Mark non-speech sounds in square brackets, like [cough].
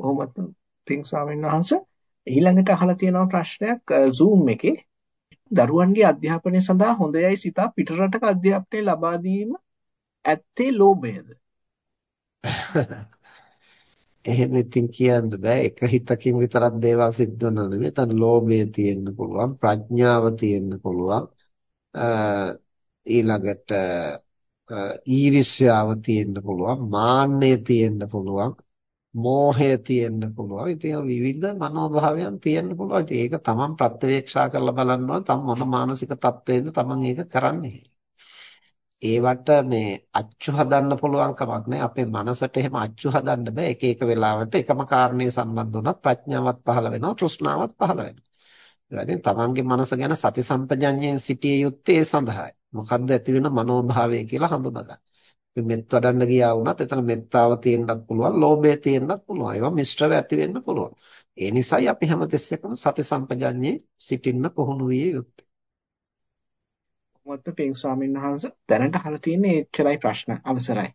කොහොමද පින් ස්වාමීන් වහන්සේ ඊළඟට අහලා තියෙනවා ප්‍රශ්නයක් Zoom එකේ දරුවන්ගේ අධ්‍යාපනය සඳහා හොඳයයි සිතා පිටරටක අධ්‍යාපනය ලබා දීම ඇත්තේ ලෝභයද? [laughs] එහෙම ඉතින් කියන්න බෑ එක හිතකින් විතරක් දේවල් සිද්ධ වෙනව නෙමෙයි. එතන ලෝභය තියෙන්න පුළුවන්, ප්‍රඥාව තියෙන්න පුළුවන්. ඊළඟට ඊර්ෂ්‍යාව තියෙන්න පුළුවන්, මාන්නය තියෙන්න පුළුවන්. මෝහය තියෙන්න පුළුවන්. ඉතින් විවිධ මනෝභාවයන් තියෙන්න පුළුවන්. ඉතින් ඒක තමන් ප්‍රත්‍යවේක්ෂා කරලා බලන්න ඕන තම මොන මානසික තත්ත්වයේද තමන් ඒක කරන්නේ. ඒවට මේ අච්චු හදන්න පුළුවන් කමක් නැහැ. අපේ මනසට එහෙම අච්චු හදන්න බෑ. එක එක වෙලාවට එකම කාරණේ සම්බන්ධ වුණත් ප්‍රඥාවක් පහළ වෙනවා, තෘෂ්ණාවක් පහළ වෙනවා. ඉතින් තමන්ගේ මනස ගැන සති සම්පජඤ්ඤයෙන් සිටිය යුත්තේ ඒ සඳහායි. මොකද්ද ඇති වෙන මනෝභාවය කියලා හඳුනගන්න. මෙත් වඩන්න ගියා වුණත් එතන මෙත්තාව තියෙන්නත් පුළුවන්, ලෝභය තියෙන්නත් පුළුවන්. ඒවා මිශ්‍රව ඇති වෙන්න පුළුවන්. ඒ නිසායි අපි හැමතිස්සෙකම සති සම්පජඤ්ඤේ සිටින්න පුහුණු විය යුත්තේ. මොකද්ද පින් ස්වාමීන් වහන්සේ දැනට අහලා තියෙන්නේ එච්චරයි ප්‍රශ්න අවසරයි.